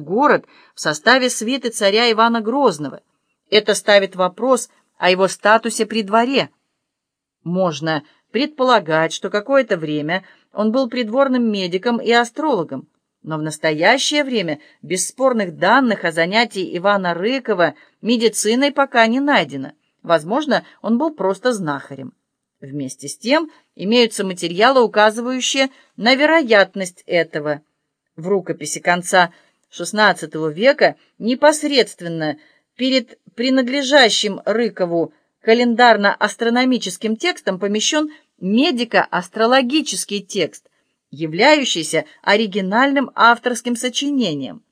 город в составе свиты царя Ивана Грозного. Это ставит вопрос о его статусе при дворе. Можно предполагать, что какое-то время он был придворным медиком и астрологом, но в настоящее время бесспорных данных о занятии Ивана Рыкова медициной пока не найдено. Возможно, он был просто знахарем. Вместе с тем имеются материалы, указывающие на вероятность этого. В рукописи конца XVI века непосредственно перед принадлежащим Рыкову календарно-астрономическим текстом помещен медико-астрологический текст, являющийся оригинальным авторским сочинением.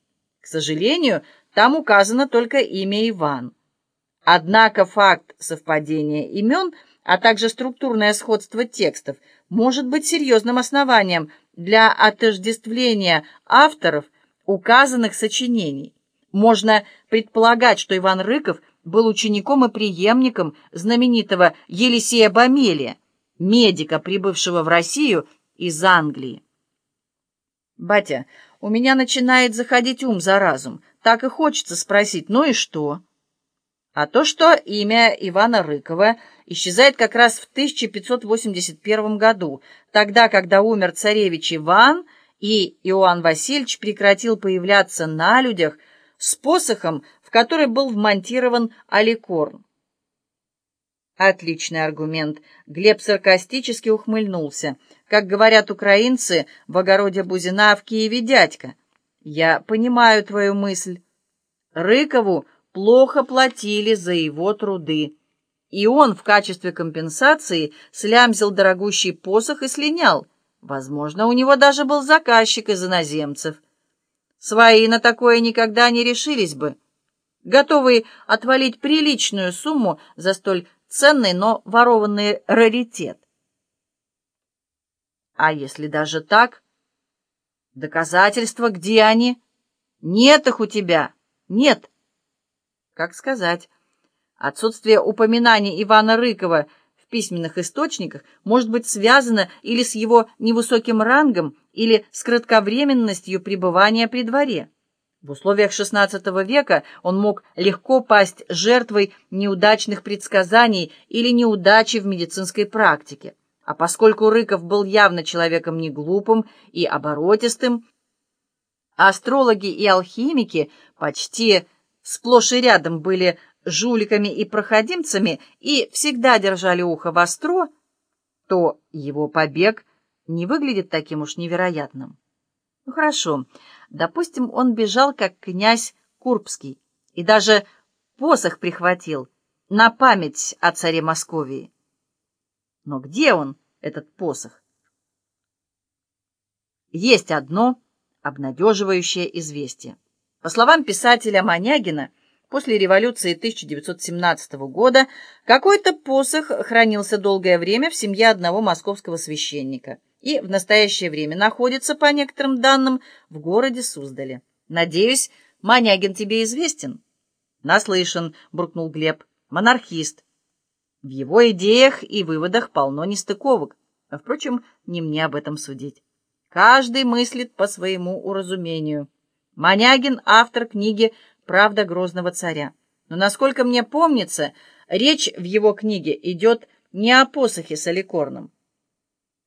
К сожалению, там указано только имя Иван. Однако факт совпадения имен, а также структурное сходство текстов может быть серьезным основанием для отождествления авторов указанных сочинений. Можно предполагать, что Иван Рыков был учеником и преемником знаменитого Елисея Бамелия, медика, прибывшего в Россию из Англии. «Батя, у меня начинает заходить ум за разум. Так и хочется спросить, ну и что?» А то, что имя Ивана Рыкова исчезает как раз в 1581 году, тогда, когда умер царевич Иван – и Иоанн Васильевич прекратил появляться на людях с посохом, в который был вмонтирован аликорн. Отличный аргумент. Глеб саркастически ухмыльнулся. Как говорят украинцы, в огороде Бузина, а в Киеве дядька. Я понимаю твою мысль. Рыкову плохо платили за его труды. И он в качестве компенсации слямзил дорогущий посох и слинял. Возможно, у него даже был заказчик из иноземцев. Свои на такое никогда не решились бы, готовые отвалить приличную сумму за столь ценный, но ворованный раритет. А если даже так? Доказательства где они? Нет их у тебя. Нет. Как сказать? Отсутствие упоминаний Ивана Рыкова — письменных источниках может быть связано или с его невысоким рангом, или с кратковременностью пребывания при дворе. В условиях XVI века он мог легко пасть жертвой неудачных предсказаний или неудачи в медицинской практике. А поскольку Рыков был явно человеком неглупым и оборотистым, астрологи и алхимики почти сплошь и рядом были жуликами и проходимцами и всегда держали ухо востро, то его побег не выглядит таким уж невероятным. Ну хорошо, допустим, он бежал как князь Курбский и даже посох прихватил на память о царе Московии. Но где он, этот посох? Есть одно обнадеживающее известие. По словам писателя Манягина, После революции 1917 года какой-то посох хранился долгое время в семье одного московского священника и в настоящее время находится, по некоторым данным, в городе Суздале. Надеюсь, Манягин тебе известен? Наслышан, буркнул Глеб. Монархист. В его идеях и выводах полно нестыковок. А, впрочем, не мне об этом судить. Каждый мыслит по своему уразумению. Манягин — автор книги «Правда грозного царя». Но, насколько мне помнится, речь в его книге идет не о посохе с аликорном.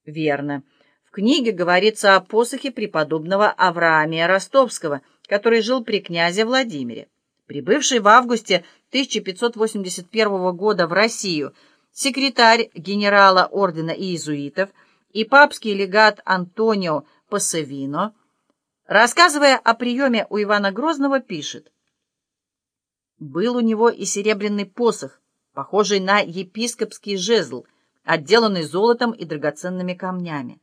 Верно. В книге говорится о посохе преподобного Авраамия Ростовского, который жил при князе Владимире. Прибывший в августе 1581 года в Россию секретарь генерала ордена иезуитов и папский легат Антонио Пассевино, рассказывая о приеме у Ивана Грозного, пишет был у него и серебряный посох, похожий на епископский жезл, отделанный золотом и драгоценными камнями.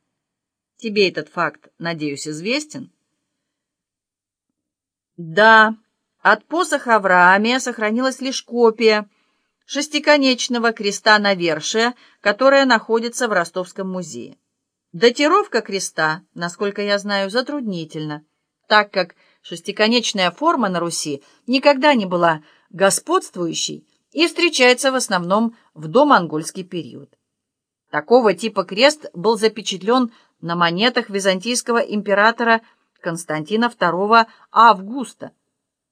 Тебе этот факт, надеюсь, известен? Да, от посоха Авраамия сохранилась лишь копия шестиконечного креста навершия, которая находится в Ростовском музее. Датировка креста, насколько я знаю, затруднительна, так как шестиконечная форма на Руси никогда не была господствующей и встречается в основном в домонгольский период. Такого типа крест был запечатлен на монетах византийского императора Константина II Августа,